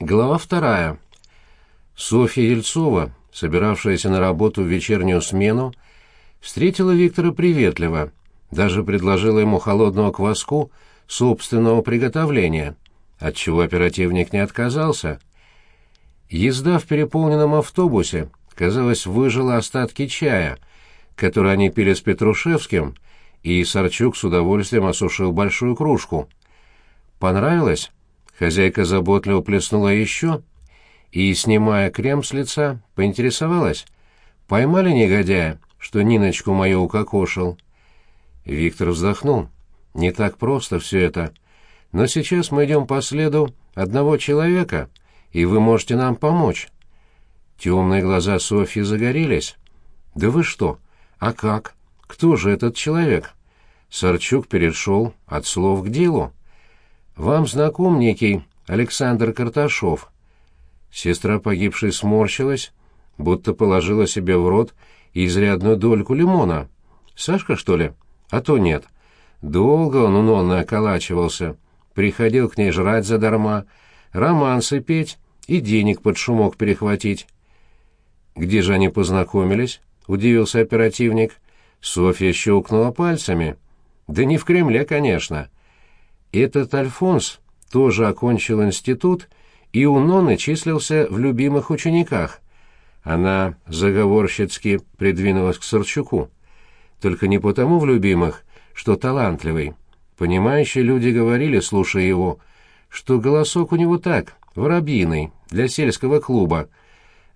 Глава вторая. Софья Ельцова, собиравшаяся на работу в вечернюю смену, встретила Виктора приветливо, даже предложила ему холодного кваску собственного приготовления, отчего оперативник не отказался. Езда в переполненном автобусе, казалось, выжила остатки чая, который они пили с Петрушевским, и Сарчук с удовольствием осушил большую кружку. «Понравилось?» Хозяйка заботливо плеснула еще и, снимая крем с лица, поинтересовалась. «Поймали негодяя, что Ниночку мою укокошил?» Виктор вздохнул. «Не так просто все это. Но сейчас мы идем по следу одного человека, и вы можете нам помочь». Темные глаза Софьи загорелись. «Да вы что? А как? Кто же этот человек?» Сарчук перешел от слов к делу. Вам знаком некий Александр Карташов?» Сестра погибшей сморщилась, будто положила себе в рот изрядную дольку лимона. «Сашка, что ли? А то нет. Долго он у околачивался. Приходил к ней жрать задарма, романсы петь и денег под шумок перехватить». «Где же они познакомились?» — удивился оперативник. Софья щелкнула пальцами. «Да не в Кремле, конечно. Этот Альфонс тоже окончил институт и у Ноны числился в любимых учениках. Она заговорщицки придвинулась к Сарчуку. Только не потому в любимых, что талантливый. Понимающие люди говорили, слушая его, что голосок у него так, воробьиный, для сельского клуба.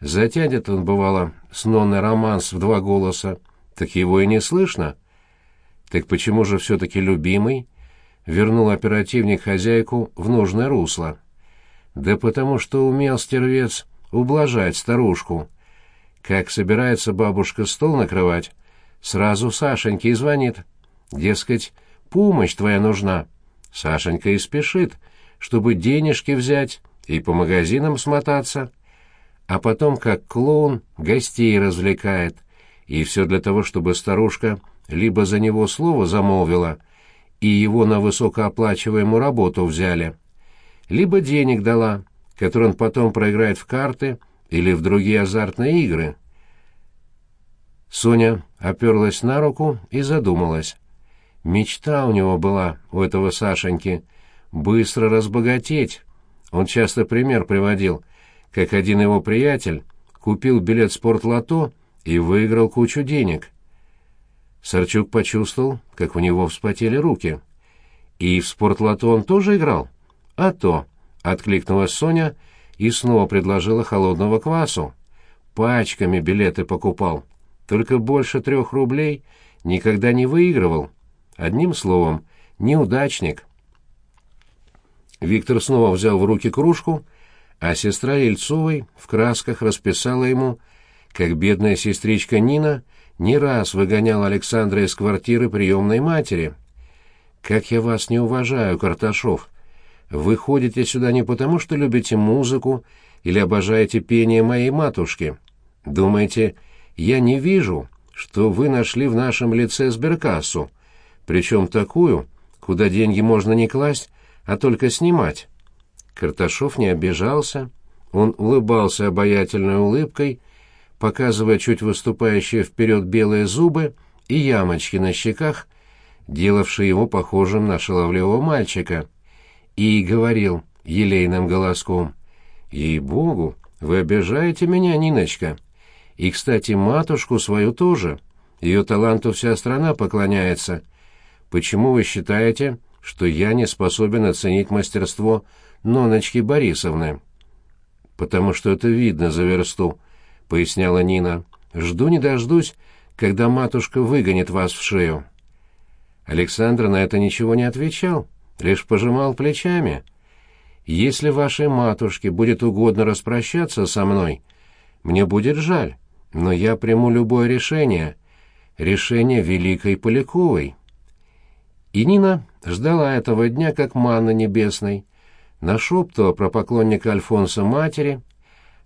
Затянет он, бывало, с Нонной романс в два голоса, так его и не слышно. Так почему же все-таки любимый? Вернул оперативник хозяйку в нужное русло. Да потому что умел стервец ублажать старушку. Как собирается бабушка стол накрывать, сразу Сашеньке и звонит. Дескать, помощь твоя нужна. Сашенька и спешит, чтобы денежки взять и по магазинам смотаться. А потом, как клоун, гостей развлекает. И все для того, чтобы старушка либо за него слово замолвила — и его на высокооплачиваемую работу взяли. Либо денег дала, которые он потом проиграет в карты или в другие азартные игры. Соня оперлась на руку и задумалась. Мечта у него была, у этого Сашеньки, быстро разбогатеть. Он часто пример приводил, как один его приятель купил билет спортлото и выиграл кучу денег. Сарчук почувствовал, как у него вспотели руки. «И в спортлото он тоже играл?» «А то», — откликнулась Соня и снова предложила холодного квасу. «Пачками билеты покупал. Только больше трех рублей никогда не выигрывал. Одним словом, неудачник». Виктор снова взял в руки кружку, а сестра Ельцовой в красках расписала ему, как бедная сестричка Нина не раз выгонял Александра из квартиры приемной матери. «Как я вас не уважаю, Карташов! Вы ходите сюда не потому, что любите музыку или обожаете пение моей матушки. Думаете, я не вижу, что вы нашли в нашем лице сберкассу, причем такую, куда деньги можно не класть, а только снимать?» Карташов не обижался, он улыбался обаятельной улыбкой, показывая чуть выступающие вперед белые зубы и ямочки на щеках, делавшие его похожим на шаловливого мальчика, и говорил елейным голоском, «Ей-богу, вы обижаете меня, Ниночка. И, кстати, матушку свою тоже. Ее таланту вся страна поклоняется. Почему вы считаете, что я не способен оценить мастерство Ноночки Борисовны?» «Потому что это видно за версту», поясняла Нина. «Жду не дождусь, когда матушка выгонит вас в шею». Александр на это ничего не отвечал, лишь пожимал плечами. «Если вашей матушке будет угодно распрощаться со мной, мне будет жаль, но я приму любое решение, решение Великой Поляковой». И Нина ждала этого дня как манна небесной, нашептывала про поклонника Альфонса матери,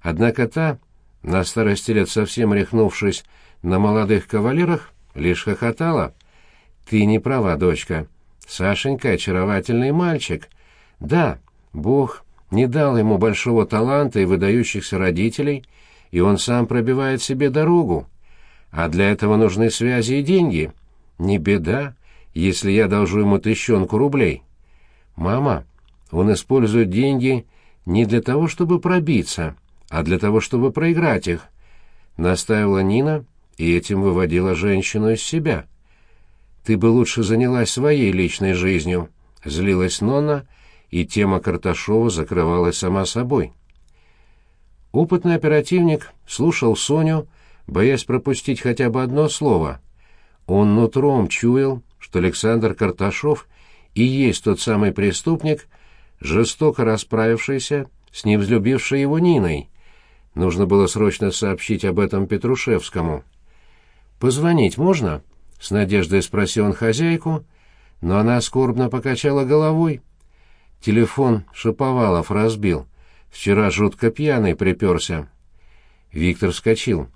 однако та на старости лет совсем рехнувшись на молодых кавалерах, лишь хохотала. «Ты не права, дочка. Сашенька — очаровательный мальчик. Да, Бог не дал ему большого таланта и выдающихся родителей, и он сам пробивает себе дорогу. А для этого нужны связи и деньги. Не беда, если я должу ему тыщенку рублей. Мама, он использует деньги не для того, чтобы пробиться, а для того, чтобы проиграть их, — настаивала Нина и этим выводила женщину из себя. Ты бы лучше занялась своей личной жизнью, — злилась Нонна, и тема Карташова закрывалась сама собой. Опытный оперативник слушал Соню, боясь пропустить хотя бы одно слово. Он нутром чуял, что Александр Карташов и есть тот самый преступник, жестоко расправившийся с невзлюбившей его Ниной. Нужно было срочно сообщить об этом Петрушевскому. «Позвонить можно?» — с надеждой спросил он хозяйку, но она скорбно покачала головой. Телефон Шаповалов разбил. Вчера жутко пьяный приперся. Виктор вскочил.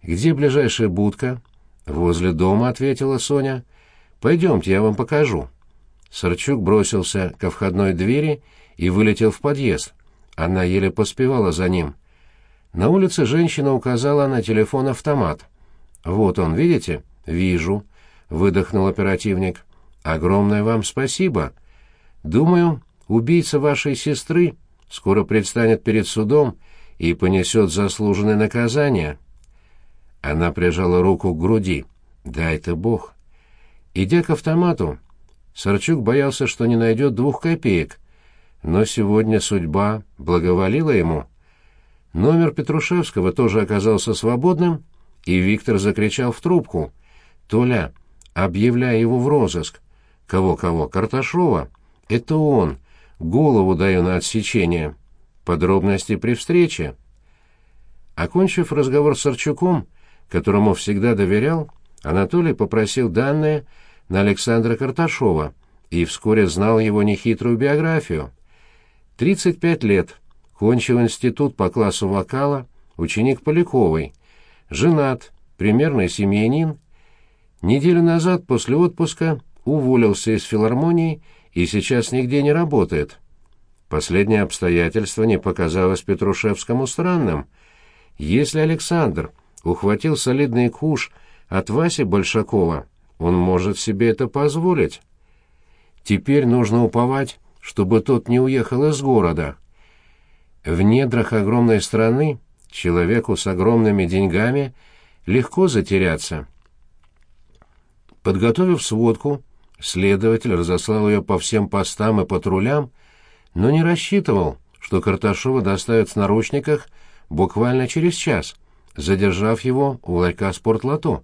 «Где ближайшая будка?» «Возле дома», — ответила Соня. «Пойдемте, я вам покажу». Сарчук бросился ко входной двери и вылетел в подъезд. Она еле поспевала за ним. На улице женщина указала на телефон-автомат. «Вот он, видите?» «Вижу», — выдохнул оперативник. «Огромное вам спасибо. Думаю, убийца вашей сестры скоро предстанет перед судом и понесет заслуженное наказание». Она прижала руку к груди. «Дай ты Бог». Идя к автомату, Сарчук боялся, что не найдет двух копеек, но сегодня судьба благоволила ему. Номер Петрушевского тоже оказался свободным, и Виктор закричал в трубку. «Толя, объявляй его в розыск». «Кого-кого? Карташова?» «Это он. Голову даю на отсечение. Подробности при встрече». Окончив разговор с Сарчуком, которому всегда доверял, Анатолий попросил данные на Александра Карташова и вскоре знал его нехитрую биографию. 35 лет, кончил институт по классу вокала, ученик Поляковой, женат, примерный семьянин. Неделю назад после отпуска уволился из филармонии и сейчас нигде не работает. Последнее обстоятельство не показалось Петрушевскому странным. Если Александр ухватил солидный куш от Васи Большакова, он может себе это позволить. Теперь нужно уповать, чтобы тот не уехал из города. В недрах огромной страны человеку с огромными деньгами легко затеряться. Подготовив сводку, следователь разослал ее по всем постам и патрулям, но не рассчитывал, что Карташова доставят в наручниках буквально через час, задержав его у ларька спортлото.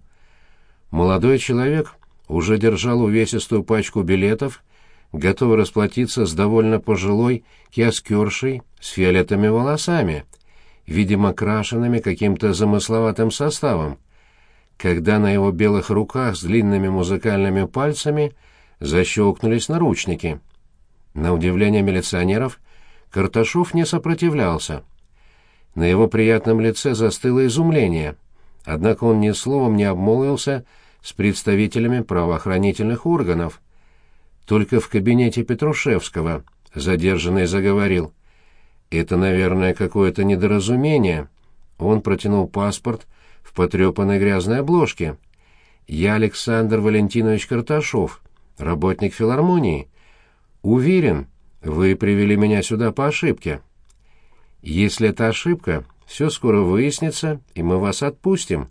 Молодой человек уже держал увесистую пачку билетов, готовый расплатиться с довольно пожилой киоскершей с фиолетовыми волосами, видимо, крашенными каким-то замысловатым составом, когда на его белых руках с длинными музыкальными пальцами защелкнулись наручники. На удивление милиционеров Карташов не сопротивлялся. На его приятном лице застыло изумление — Однако он ни словом не обмолвился с представителями правоохранительных органов. Только в кабинете Петрушевского задержанный заговорил. «Это, наверное, какое-то недоразумение». Он протянул паспорт в потрепанной грязной обложке. «Я Александр Валентинович Карташов, работник филармонии. Уверен, вы привели меня сюда по ошибке». «Если это ошибка, все скоро выяснится, и мы вас отпустим».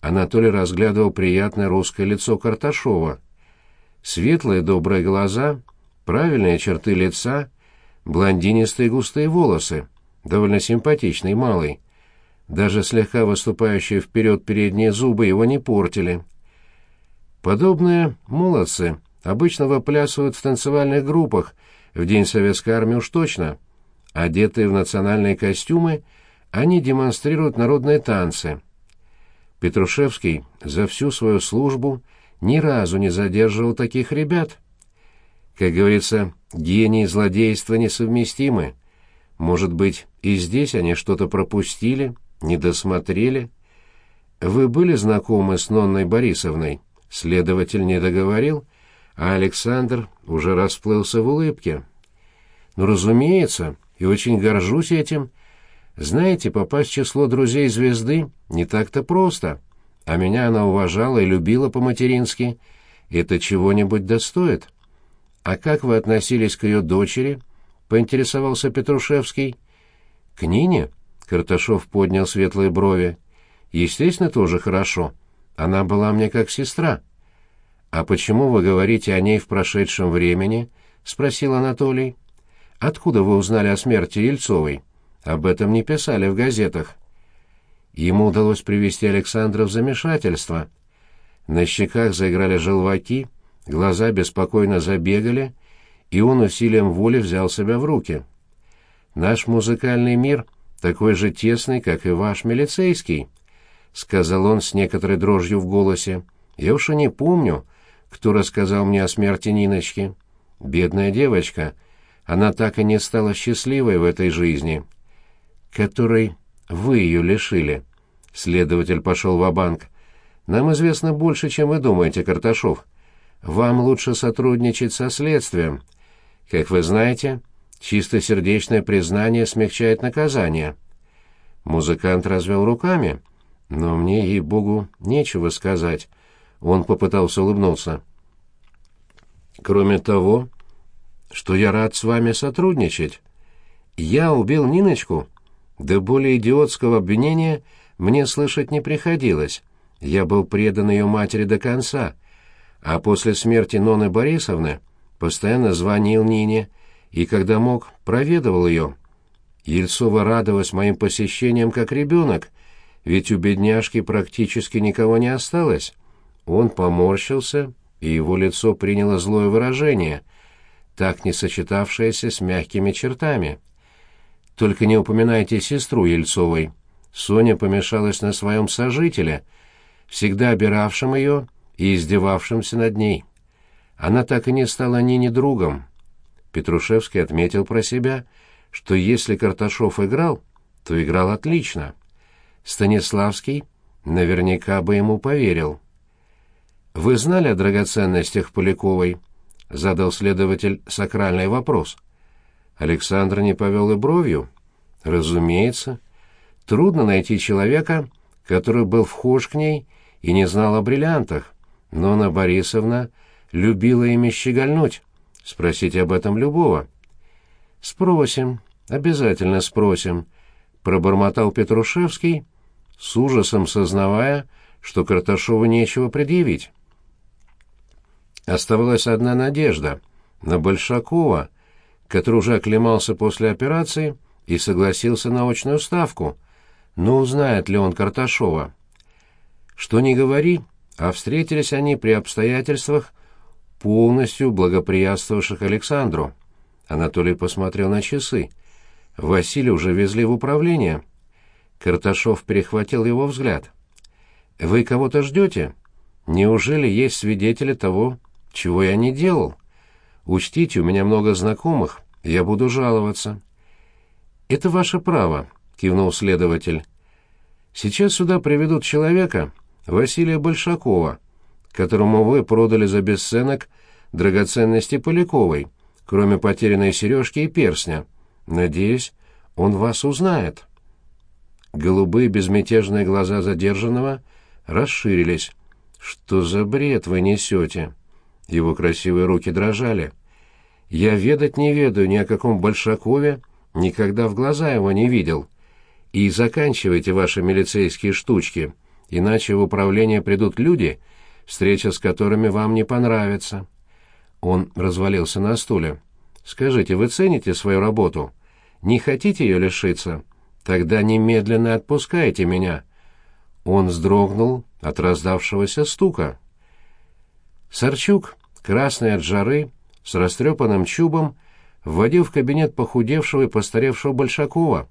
Анатолий разглядывал приятное русское лицо Карташова. Светлые добрые глаза, правильные черты лица, блондинистые густые волосы, довольно симпатичный малый. Даже слегка выступающие вперед передние зубы его не портили. Подобные молодцы обычно выплясывают в танцевальных группах, в День Советской Армии уж точно. Одетые в национальные костюмы — они демонстрируют народные танцы. Петрушевский за всю свою службу ни разу не задерживал таких ребят. Как говорится, гений и злодейство несовместимы. Может быть, и здесь они что-то пропустили, не досмотрели. Вы были знакомы с Нонной Борисовной? Следователь не договорил, а Александр уже расплылся в улыбке. Ну, разумеется, и очень горжусь этим. Знаете, попасть в число друзей звезды не так-то просто, а меня она уважала и любила по-матерински. Это чего-нибудь достоит. А как вы относились к ее дочери? поинтересовался Петрушевский. К Нине? Карташов поднял светлые брови. Естественно, тоже хорошо. Она была мне как сестра. А почему вы говорите о ней в прошедшем времени? спросил Анатолий. Откуда вы узнали о смерти Ельцовой? Об этом не писали в газетах. Ему удалось привести Александра в замешательство. На щеках заиграли желваки, глаза беспокойно забегали, и он усилием воли взял себя в руки. «Наш музыкальный мир такой же тесный, как и ваш милицейский», — сказал он с некоторой дрожью в голосе. «Я уж и не помню, кто рассказал мне о смерти Ниночки. Бедная девочка, она так и не стала счастливой в этой жизни, которой вы ее лишили. Следователь пошел в банк Нам известно больше, чем вы думаете, Карташов. Вам лучше сотрудничать со следствием. Как вы знаете, чистосердечное признание смягчает наказание. Музыкант развел руками, но мне, ей-богу, нечего сказать. Он попытался улыбнуться. Кроме того, что я рад с вами сотрудничать. Я убил Ниночку. Да более идиотского обвинения мне слышать не приходилось. Я был предан ее матери до конца, а после смерти Ноны Борисовны постоянно звонил Нине и, когда мог, проведывал ее. Ельцова радовалась моим посещениям как ребенок, ведь у бедняжки практически никого не осталось. Он поморщился, и его лицо приняло злое выражение, так не сочетавшееся с мягкими чертами. «Только не упоминайте сестру Ельцовой», Соня помешалась на своем сожителе, всегда обиравшем ее и издевавшемся над ней. Она так и не стала Нине другом. Петрушевский отметил про себя, что если Карташов играл, то играл отлично. Станиславский наверняка бы ему поверил. «Вы знали о драгоценностях Поляковой?» — задал следователь сакральный вопрос. Александр не повел и бровью. «Разумеется. Трудно найти человека, который был вхож к ней и не знал о бриллиантах. Но Анна Борисовна любила ими щегольнуть. Спросите об этом любого. «Спросим, обязательно спросим», — пробормотал Петрушевский, с ужасом сознавая, что Карташову нечего предъявить. Оставалась одна надежда — на Большакова, который уже оклемался после операции и согласился на очную ставку — но узнает ли он Карташова? Что ни говори, а встретились они при обстоятельствах, полностью благоприятствовавших Александру. Анатолий посмотрел на часы. Василия уже везли в управление. Карташов перехватил его взгляд. «Вы кого-то ждете? Неужели есть свидетели того, чего я не делал? Учтите, у меня много знакомых, я буду жаловаться». «Это ваше право», — кивнул следователь. «Сейчас сюда приведут человека, Василия Большакова, которому вы продали за бесценок драгоценности Поляковой, кроме потерянной сережки и перстня. Надеюсь, он вас узнает». Голубые безмятежные глаза задержанного расширились. «Что за бред вы несете?» Его красивые руки дрожали. «Я ведать не ведаю ни о каком Большакове, никогда в глаза его не видел». И заканчивайте ваши милицейские штучки, иначе в управление придут люди, встреча с которыми вам не понравится. Он развалился на стуле. Скажите, вы цените свою работу? Не хотите ее лишиться? Тогда немедленно отпускайте меня. Он вздрогнул от раздавшегося стука. Сарчук, красный от жары, с растрепанным чубом, вводил в кабинет похудевшего и постаревшего Большакова.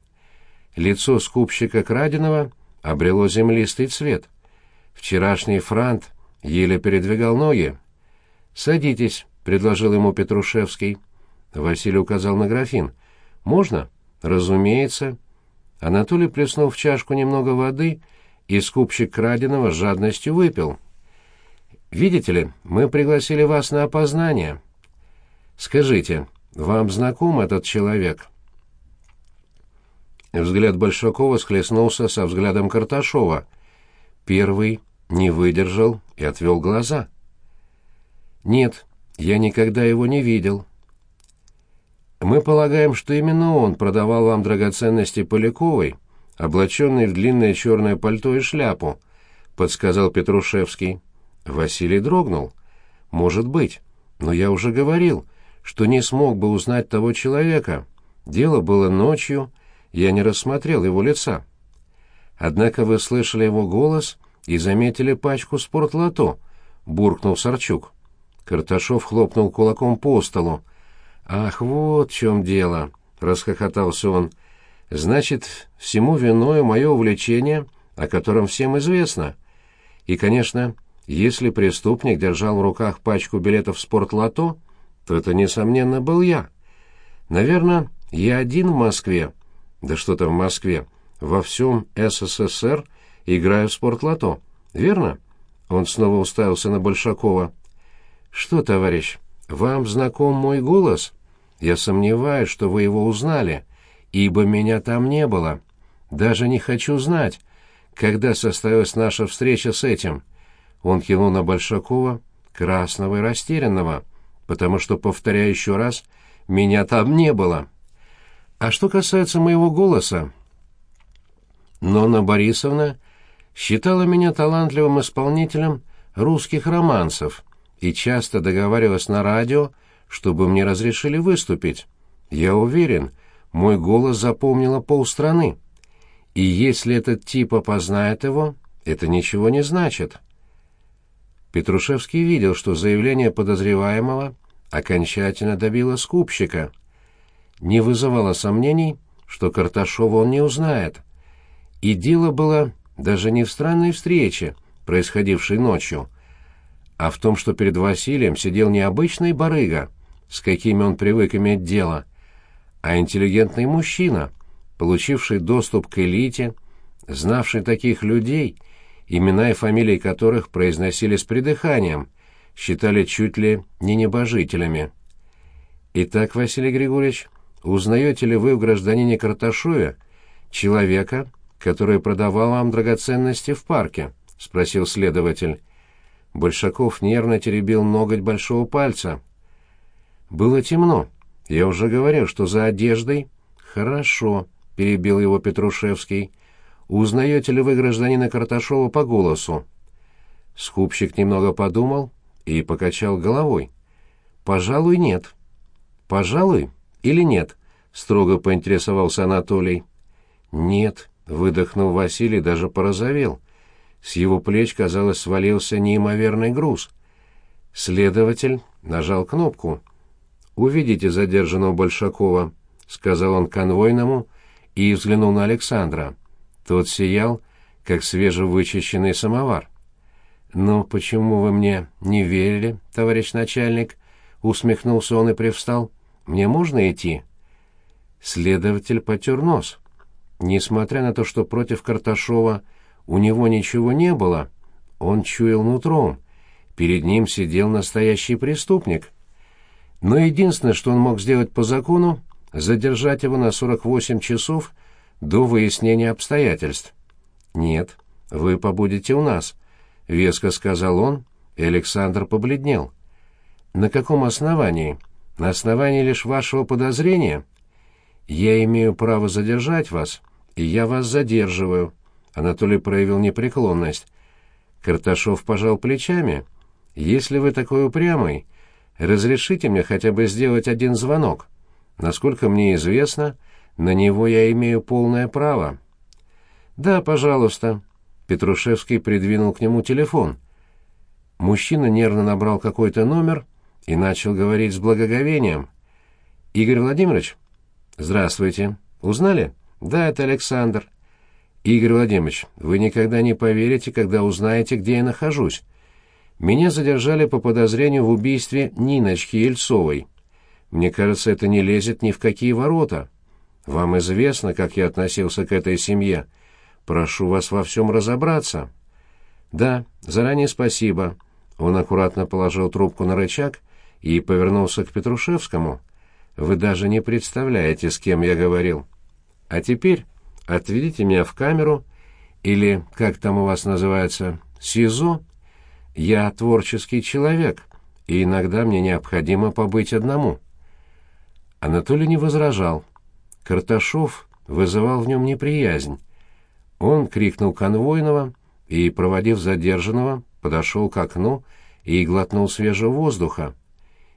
Лицо скупщика краденого обрело землистый цвет. Вчерашний франт еле передвигал ноги. «Садитесь», — предложил ему Петрушевский. Василий указал на графин. «Можно?» «Разумеется». Анатолий плеснул в чашку немного воды, и скупщик краденого с жадностью выпил. «Видите ли, мы пригласили вас на опознание. Скажите, вам знаком этот человек?» взгляд Большакова схлестнулся со взглядом Карташова. Первый не выдержал и отвел глаза. «Нет, я никогда его не видел». «Мы полагаем, что именно он продавал вам драгоценности Поляковой, облаченный в длинное черное пальто и шляпу», — подсказал Петрушевский. Василий дрогнул. «Может быть, но я уже говорил, что не смог бы узнать того человека. Дело было ночью, я не рассмотрел его лица. Однако вы слышали его голос и заметили пачку спортлото», — буркнул Сарчук. Карташов хлопнул кулаком по столу. «Ах, вот в чем дело!» — расхохотался он. «Значит, всему виною мое увлечение, о котором всем известно. И, конечно, если преступник держал в руках пачку билетов в спортлото, то это, несомненно, был я. Наверное, я один в Москве. Да что там в Москве? Во всем СССР играю в спортлото. Верно?» Он снова уставился на Большакова. «Что, товарищ, вам знаком мой голос? Я сомневаюсь, что вы его узнали, ибо меня там не было. Даже не хочу знать, когда состоялась наша встреча с этим». Он кивнул на Большакова, красного и растерянного, потому что, повторяю еще раз, меня там не было. А что касается моего голоса, Нонна Борисовна считала меня талантливым исполнителем русских романсов — и часто договаривалась на радио, чтобы мне разрешили выступить. Я уверен, мой голос запомнила полстраны. И если этот тип опознает его, это ничего не значит. Петрушевский видел, что заявление подозреваемого окончательно добило скупщика. Не вызывало сомнений, что Карташова он не узнает. И дело было даже не в странной встрече, происходившей ночью, а в том, что перед Василием сидел не обычный барыга, с какими он привык иметь дело, а интеллигентный мужчина, получивший доступ к элите, знавший таких людей, имена и фамилии которых произносили с придыханием, считали чуть ли не небожителями. Итак, Василий Григорьевич, узнаете ли вы в гражданине Карташове человека, который продавал вам драгоценности в парке? — спросил следователь. Большаков нервно теребил ноготь большого пальца. Было темно. Я уже говорил, что за одеждой... Хорошо, перебил его Петрушевский. Узнаете ли вы гражданина Карташова по голосу? Скупщик немного подумал и покачал головой. Пожалуй, нет. Пожалуй или нет? Строго поинтересовался Анатолий. Нет, выдохнул Василий, даже порозовел. С его плеч, казалось, свалился неимоверный груз. Следователь нажал кнопку. «Увидите задержанного Большакова», — сказал он конвойному и взглянул на Александра. Тот сиял, как свежевычищенный самовар. «Ну, почему вы мне не верили, товарищ начальник?» — усмехнулся он и привстал. «Мне можно идти?» Следователь потер нос. Несмотря на то, что против Карташова у него ничего не было, он чуял нутром. Перед ним сидел настоящий преступник. Но единственное, что он мог сделать по закону, задержать его на 48 часов до выяснения обстоятельств. «Нет, вы побудете у нас», — веско сказал он, и Александр побледнел. «На каком основании? На основании лишь вашего подозрения? Я имею право задержать вас, и я вас задерживаю», Анатолий проявил непреклонность. Карташов пожал плечами. «Если вы такой упрямый, разрешите мне хотя бы сделать один звонок. Насколько мне известно, на него я имею полное право». «Да, пожалуйста». Петрушевский придвинул к нему телефон. Мужчина нервно набрал какой-то номер и начал говорить с благоговением. «Игорь Владимирович?» «Здравствуйте. Узнали?» «Да, это Александр. «Игорь Владимирович, вы никогда не поверите, когда узнаете, где я нахожусь. Меня задержали по подозрению в убийстве Ниночки Ельцовой. Мне кажется, это не лезет ни в какие ворота. Вам известно, как я относился к этой семье. Прошу вас во всем разобраться». «Да, заранее спасибо». Он аккуратно положил трубку на рычаг и повернулся к Петрушевскому. «Вы даже не представляете, с кем я говорил. А теперь отведите меня в камеру, или, как там у вас называется, СИЗО. Я творческий человек, и иногда мне необходимо побыть одному». Анатолий не возражал. Карташов вызывал в нем неприязнь. Он крикнул конвойного и, проводив задержанного, подошел к окну и глотнул свежего воздуха.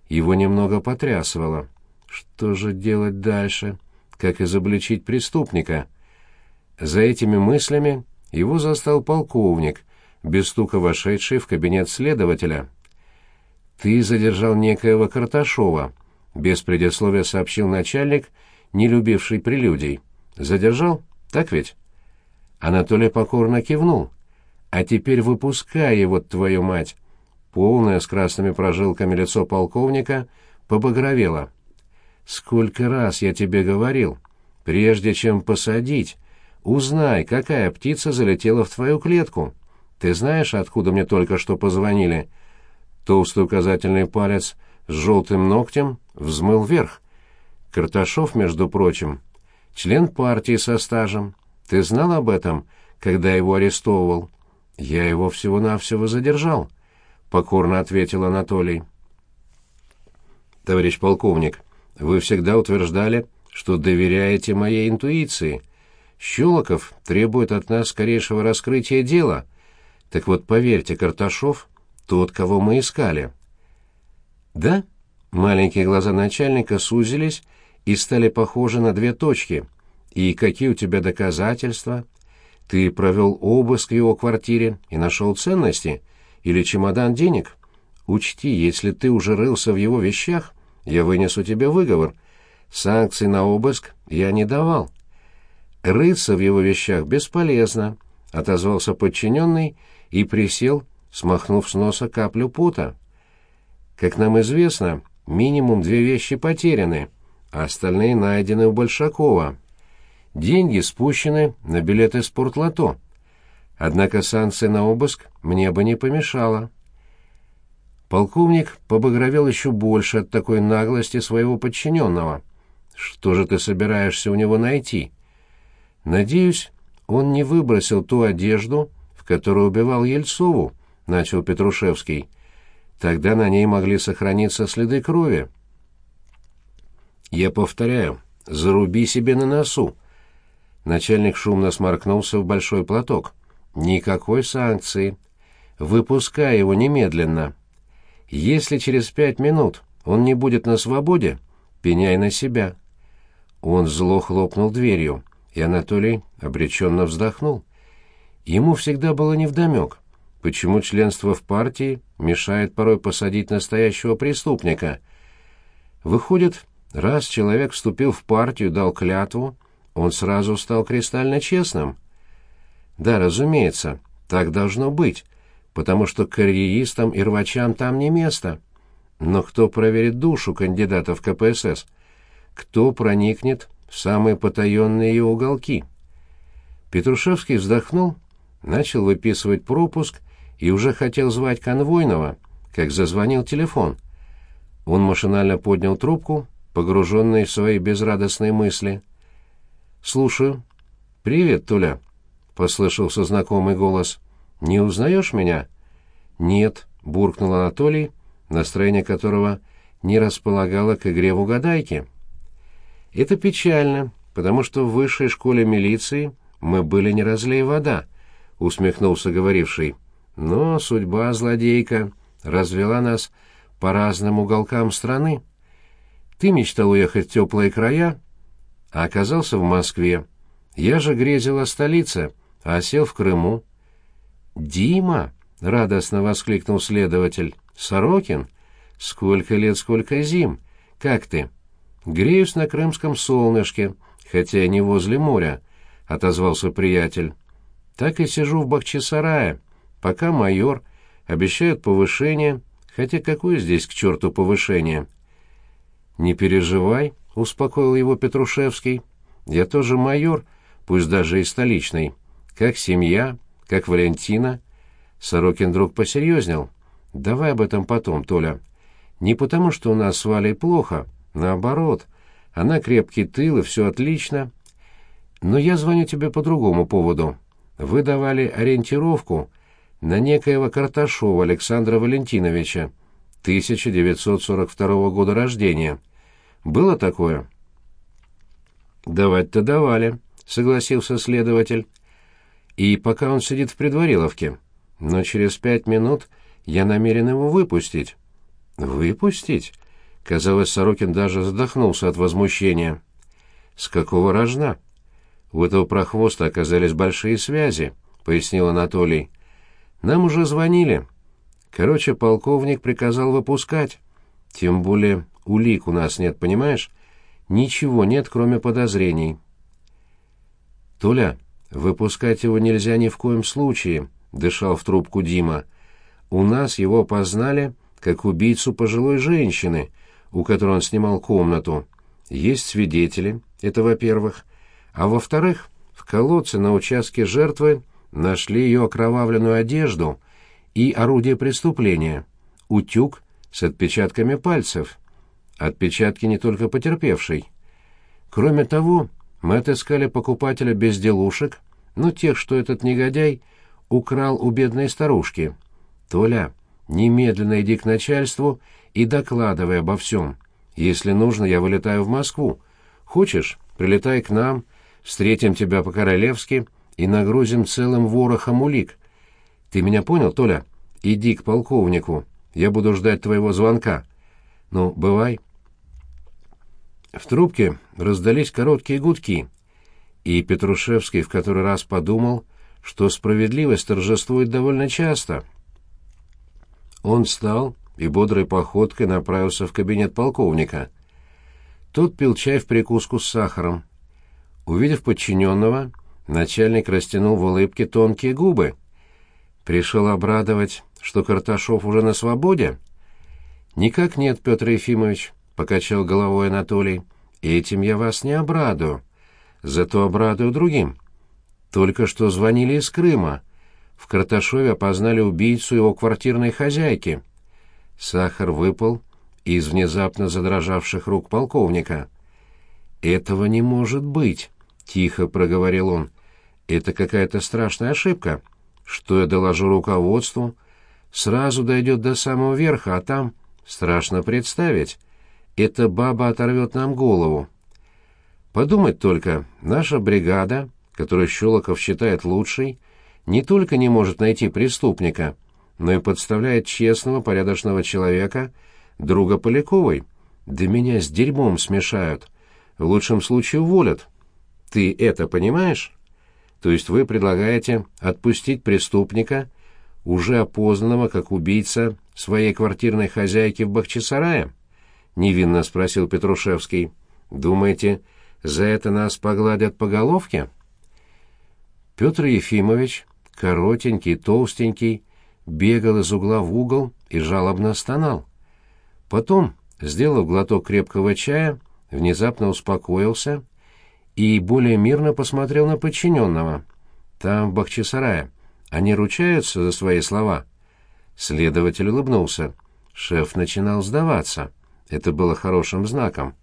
Его немного потрясывало. Что же делать дальше? Как изобличить преступника? За этими мыслями его застал полковник, без стука вошедший в кабинет следователя. «Ты задержал некоего Карташова», — без предисловия сообщил начальник, не любивший прелюдий. «Задержал? Так ведь?» Анатолий покорно кивнул. «А теперь выпускай его, твою мать!» Полное с красными прожилками лицо полковника побагровело. «Сколько раз я тебе говорил, прежде чем посадить, узнай, какая птица залетела в твою клетку. Ты знаешь, откуда мне только что позвонили?» Толстый указательный палец с желтым ногтем взмыл вверх. Карташов, между прочим, член партии со стажем. Ты знал об этом, когда его арестовывал? Я его всего-навсего задержал, — покорно ответил Анатолий. Товарищ полковник, вы всегда утверждали, что доверяете моей интуиции. Щелоков требует от нас скорейшего раскрытия дела. Так вот, поверьте, Карташов — тот, кого мы искали. Да? Маленькие глаза начальника сузились и стали похожи на две точки — и какие у тебя доказательства? Ты провел обыск в его квартире и нашел ценности? Или чемодан денег? Учти, если ты уже рылся в его вещах, я вынесу тебе выговор. Санкций на обыск я не давал. Рыться в его вещах бесполезно, — отозвался подчиненный и присел, смахнув с носа каплю пута. Как нам известно, минимум две вещи потеряны, а остальные найдены у Большакова. Деньги спущены на билеты спортлото. Однако санкция на обыск мне бы не помешала. Полковник побагровел еще больше от такой наглости своего подчиненного. Что же ты собираешься у него найти? Надеюсь, он не выбросил ту одежду, в которую убивал Ельцову, — начал Петрушевский. Тогда на ней могли сохраниться следы крови. Я повторяю, заруби себе на носу. Начальник шумно сморкнулся в большой платок. «Никакой санкции. Выпускай его немедленно. Если через пять минут он не будет на свободе, пеняй на себя». Он зло хлопнул дверью, и Анатолий обреченно вздохнул. Ему всегда было невдомек, почему членство в партии мешает порой посадить настоящего преступника. Выходит, раз человек вступил в партию, дал клятву, он сразу стал кристально честным. Да, разумеется, так должно быть, потому что карьеристам и рвачам там не место. Но кто проверит душу кандидатов КПСС? Кто проникнет в самые потаенные ее уголки? Петрушевский вздохнул, начал выписывать пропуск и уже хотел звать конвойного, как зазвонил телефон. Он машинально поднял трубку, погруженный в свои безрадостные мысли. «Слушаю». «Привет, Туля», — послышался знакомый голос. «Не узнаешь меня?» «Нет», — буркнул Анатолий, настроение которого не располагало к игре в угадайки. «Это печально, потому что в высшей школе милиции мы были не разлей вода», — усмехнулся говоривший. «Но судьба злодейка развела нас по разным уголкам страны. Ты мечтал уехать в теплые края, а оказался в Москве. Я же грезил о столице, а сел в Крыму. «Дима!» — радостно воскликнул следователь. «Сорокин? Сколько лет, сколько зим! Как ты?» «Греюсь на крымском солнышке, хотя не возле моря», — отозвался приятель. «Так и сижу в Бахчисарае, пока майор обещает повышение, хотя какое здесь к черту повышение?» «Не переживай», успокоил его Петрушевский. «Я тоже майор, пусть даже и столичный. Как семья, как Валентина». Сорокин вдруг посерьезнел. «Давай об этом потом, Толя. Не потому, что у нас с Валей плохо, наоборот. Она крепкий тыл, и все отлично. Но я звоню тебе по другому поводу. Вы давали ориентировку на некоего Карташова Александра Валентиновича, 1942 года рождения. Было такое? Давать-то давали, согласился следователь. И пока он сидит в предвариловке. Но через пять минут я намерен его выпустить. Выпустить? Казалось, Сорокин даже задохнулся от возмущения. С какого рожна? У этого прохвоста оказались большие связи, пояснил Анатолий. Нам уже звонили. Короче, полковник приказал выпускать. Тем более улик у нас нет, понимаешь? Ничего нет, кроме подозрений. Толя, выпускать его нельзя ни в коем случае, дышал в трубку Дима. У нас его опознали как убийцу пожилой женщины, у которой он снимал комнату. Есть свидетели, это во-первых. А во-вторых, в колодце на участке жертвы нашли ее окровавленную одежду и орудие преступления — утюг с отпечатками пальцев. Отпечатки не только потерпевшей. Кроме того, мы отыскали покупателя безделушек, ну, тех, что этот негодяй украл у бедной старушки. Толя, немедленно иди к начальству и докладывай обо всем. Если нужно, я вылетаю в Москву. Хочешь, прилетай к нам, встретим тебя по-королевски и нагрузим целым ворохом улик. Ты меня понял, Толя? Иди к полковнику. Я буду ждать твоего звонка. Ну, бывай. В трубке раздались короткие гудки, и Петрушевский в который раз подумал, что справедливость торжествует довольно часто. Он встал и бодрой походкой направился в кабинет полковника. Тот пил чай в прикуску с сахаром. Увидев подчиненного, начальник растянул в улыбке тонкие губы. Пришел обрадовать, что Карташов уже на свободе? «Никак нет, Петр Ефимович», — покачал головой Анатолий. «Этим я вас не обрадую. Зато обрадую другим. Только что звонили из Крыма. В Карташове опознали убийцу его квартирной хозяйки. Сахар выпал из внезапно задрожавших рук полковника. «Этого не может быть», — тихо проговорил он. «Это какая-то страшная ошибка. Что я доложу руководству? Сразу дойдет до самого верха, а там, страшно представить, эта баба оторвет нам голову. Подумать только, наша бригада, которую Щелоков считает лучшей, не только не может найти преступника, но и подставляет честного, порядочного человека, друга Поляковой. Да меня с дерьмом смешают. В лучшем случае уволят. Ты это понимаешь? То есть вы предлагаете отпустить преступника, уже опознанного как убийца своей квартирной хозяйки в Бахчисарае? Невинно спросил Петрушевский. Думаете, за это нас погладят по головке? Петр Ефимович коротенький, толстенький, бегал из угла в угол и жалобно стонал. Потом, сделав глоток крепкого чая, внезапно успокоился и более мирно посмотрел на подчиненного. Там, в Бахчисарае, они ручаются за свои слова. Следователь улыбнулся. Шеф начинал сдаваться. Это было хорошим знаком.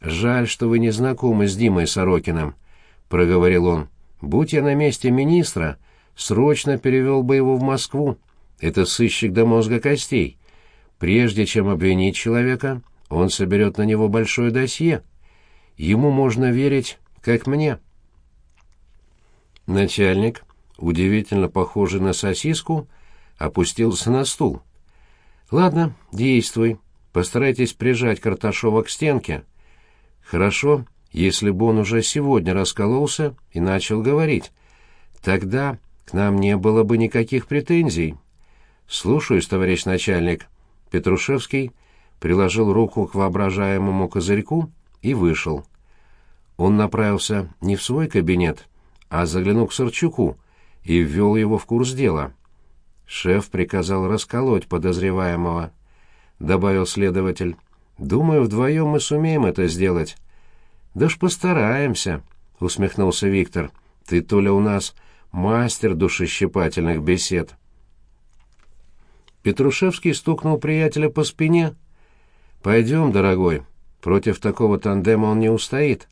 «Жаль, что вы не знакомы с Димой Сорокиным», — проговорил он. «Будь я на месте министра, срочно перевел бы его в Москву. Это сыщик до мозга костей. Прежде чем обвинить человека, он соберет на него большое досье. Ему можно верить, как мне. Начальник, удивительно похожий на сосиску, опустился на стул. «Ладно, действуй. Постарайтесь прижать Карташова к стенке. Хорошо, если бы он уже сегодня раскололся и начал говорить. Тогда к нам не было бы никаких претензий. Слушаюсь, товарищ начальник. Петрушевский приложил руку к воображаемому козырьку и вышел. Он направился не в свой кабинет, а заглянул к Сорчуку и ввел его в курс дела. Шеф приказал расколоть подозреваемого, добавил следователь. Думаю, вдвоем мы сумеем это сделать. Да ж постараемся, усмехнулся Виктор. Ты, Толя, у нас мастер душещипательных бесед. Петрушевский стукнул приятеля по спине. «Пойдем, дорогой, против такого тандема он не устоит.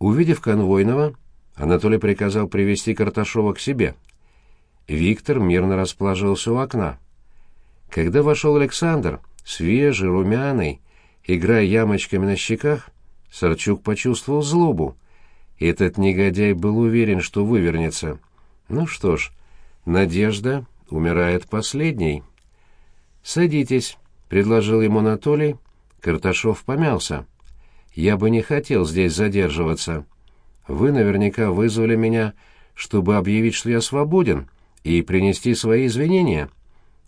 Увидев конвойного, Анатолий приказал привести Карташова к себе. Виктор мирно расположился у окна. Когда вошел Александр, свежий, румяный, играя ямочками на щеках, Сарчук почувствовал злобу. Этот негодяй был уверен, что вывернется. Ну что ж, надежда умирает последней. «Садитесь», — предложил ему Анатолий. Карташов помялся. «Я бы не хотел здесь задерживаться. Вы наверняка вызвали меня, чтобы объявить, что я свободен, и принести свои извинения.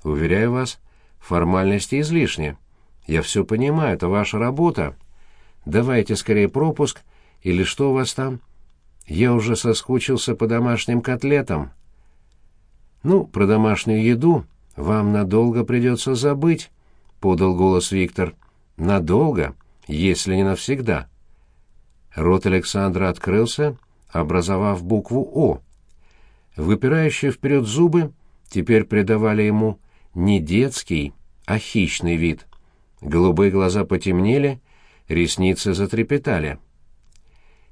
Уверяю вас, формальности излишни. Я все понимаю, это ваша работа. Давайте скорее пропуск, или что у вас там? Я уже соскучился по домашним котлетам». «Ну, про домашнюю еду вам надолго придется забыть», — подал голос Виктор. «Надолго, если не навсегда». Рот Александра открылся, образовав букву «О». Выпирающие вперед зубы теперь придавали ему не детский, а хищный вид. Голубые глаза потемнели, ресницы затрепетали.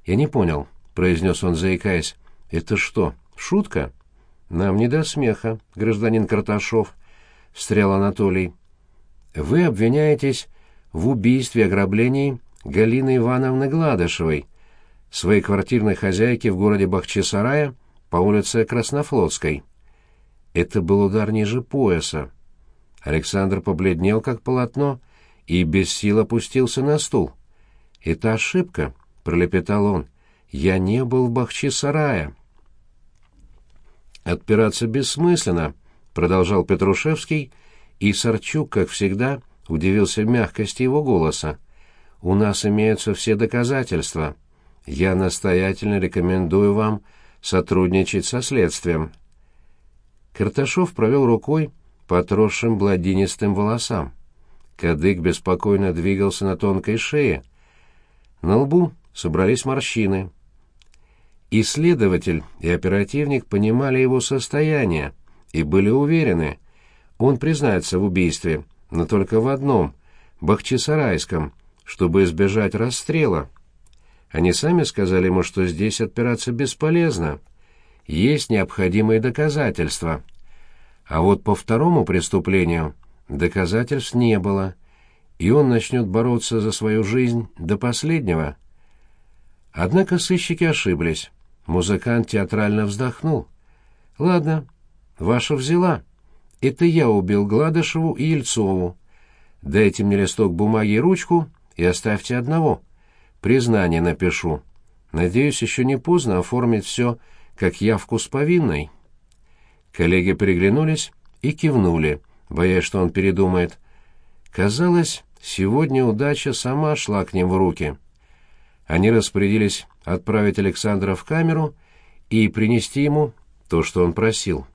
«Я не понял», — произнес он, заикаясь. «Это что, шутка?» «Нам не до смеха, гражданин Карташов», — встрял Анатолий. «Вы обвиняетесь в убийстве ограблении Галины Ивановны Гладышевой, своей квартирной хозяйки в городе Бахчисарая по улице Краснофлотской. Это был удар ниже пояса. Александр побледнел, как полотно, и без сил опустился на стул. «Это ошибка», — пролепетал он. «Я не был в Бахчисарае». «Отпираться бессмысленно», — продолжал Петрушевский, и Сарчук, как всегда, удивился мягкости его голоса. «У нас имеются все доказательства. Я настоятельно рекомендую вам сотрудничать со следствием». Карташов провел рукой по отросшим бладинистым волосам. Кадык беспокойно двигался на тонкой шее. На лбу собрались морщины. Исследователь и оперативник понимали его состояние и были уверены, он признается в убийстве, но только в одном — Бахчисарайском, чтобы избежать расстрела. Они сами сказали ему, что здесь отпираться бесполезно. Есть необходимые доказательства. А вот по второму преступлению доказательств не было, и он начнет бороться за свою жизнь до последнего. Однако сыщики ошиблись. Музыкант театрально вздохнул. «Ладно, ваша взяла. Это я убил Гладышеву и Ельцову. Дайте мне листок бумаги и ручку и оставьте одного. Признание напишу. Надеюсь, еще не поздно оформить все, как явку с повинной». Коллеги приглянулись и кивнули, боясь, что он передумает. Казалось, сегодня удача сама шла к ним в руки. Они распорядились отправить Александра в камеру и принести ему то, что он просил.